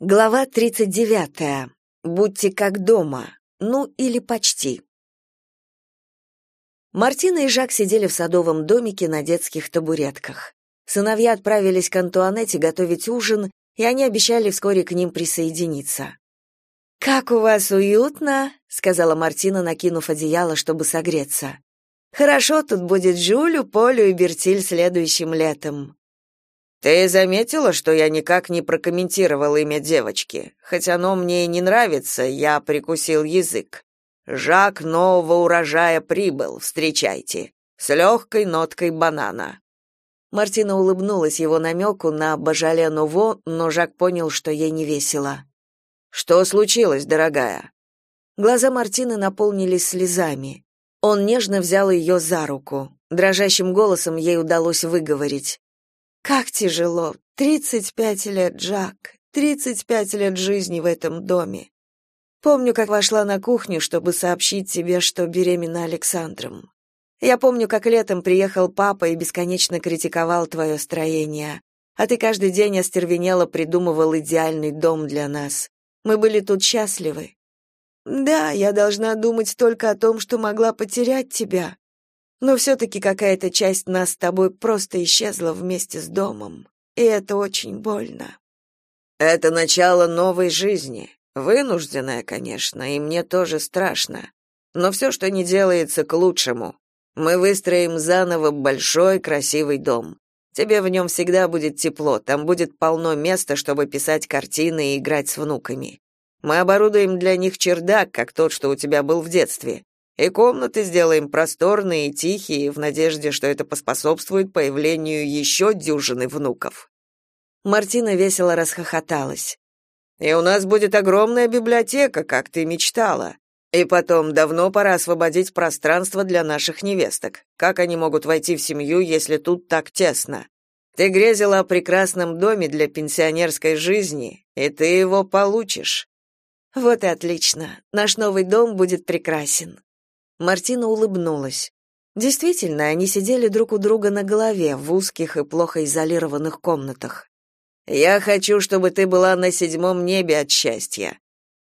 Глава 39. Будьте как дома. Ну или почти. Мартина и Жак сидели в садовом домике на детских табуретках. Сыновья отправились к Антуанетте готовить ужин, и они обещали вскоре к ним присоединиться. «Как у вас уютно», — сказала Мартина, накинув одеяло, чтобы согреться. «Хорошо тут будет Жюлю, Полю и Бертиль следующим летом». Ты заметила, что я никак не прокомментировал имя девочки? Хоть оно мне и не нравится, я прикусил язык. Жак нового урожая прибыл, встречайте. С легкой ноткой банана. Мартина улыбнулась его намеку на божале ново, но Жак понял, что ей не весело. Что случилось, дорогая? Глаза Мартины наполнились слезами. Он нежно взял ее за руку. Дрожащим голосом ей удалось выговорить: как тяжело. Тридцать пять лет, Джак. Тридцать пять лет жизни в этом доме. Помню, как вошла на кухню, чтобы сообщить тебе, что беременна Александром. Я помню, как летом приехал папа и бесконечно критиковал твое строение. А ты каждый день остервенело придумывал идеальный дом для нас. Мы были тут счастливы. Да, я должна думать только о том, что могла потерять тебя. Но все-таки какая-то часть нас с тобой просто исчезла вместе с домом, и это очень больно. Это начало новой жизни, вынужденная, конечно, и мне тоже страшно. Но все, что не делается, к лучшему. Мы выстроим заново большой красивый дом. Тебе в нем всегда будет тепло, там будет полно места, чтобы писать картины и играть с внуками. Мы оборудуем для них чердак, как тот, что у тебя был в детстве. И комнаты сделаем просторные и тихие, в надежде, что это поспособствует появлению еще дюжины внуков. Мартина весело расхохоталась. И у нас будет огромная библиотека, как ты мечтала. И потом, давно пора освободить пространство для наших невесток. Как они могут войти в семью, если тут так тесно? Ты грезила о прекрасном доме для пенсионерской жизни, и ты его получишь. Вот и отлично. Наш новый дом будет прекрасен. Мартина улыбнулась. Действительно, они сидели друг у друга на голове в узких и плохо изолированных комнатах. Я хочу, чтобы ты была на седьмом небе от счастья.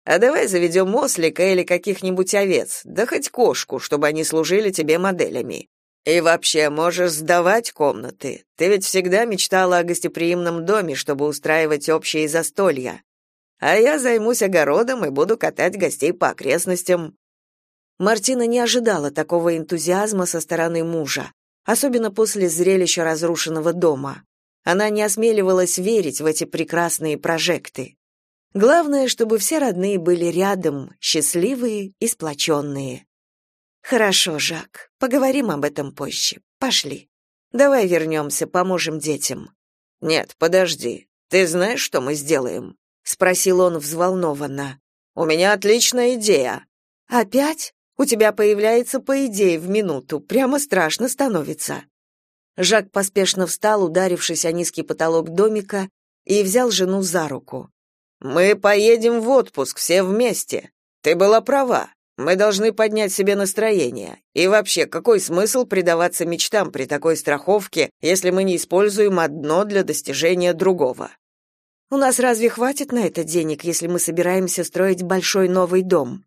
А давай заведем ослика или каких-нибудь овец, да хоть кошку, чтобы они служили тебе моделями. И вообще, можешь сдавать комнаты. Ты ведь всегда мечтала о гостеприимном доме, чтобы устраивать общие застолья. А я займусь огородом и буду катать гостей по окрестностям. Мартина не ожидала такого энтузиазма со стороны мужа, особенно после зрелища разрушенного дома. Она не осмеливалась верить в эти прекрасные прожекты. Главное, чтобы все родные были рядом, счастливые и сплоченные. Хорошо, Жак, поговорим об этом позже. Пошли. Давай вернемся, поможем детям. Нет, подожди. Ты знаешь, что мы сделаем? спросил он взволнованно. У меня отличная идея. Опять? У тебя появляется по идее в минуту, прямо страшно становится. Жак поспешно встал, ударившись о низкий потолок домика, и взял жену за руку. Мы поедем в отпуск все вместе. Ты была права. Мы должны поднять себе настроение. И вообще, какой смысл предаваться мечтам при такой страховке, если мы не используем одно для достижения другого? У нас разве хватит на это денег, если мы собираемся строить большой новый дом?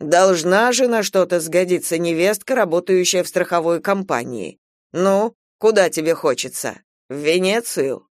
Должна же на что-то сгодиться невестка, работающая в страховой компании. Ну, куда тебе хочется? В Венецию?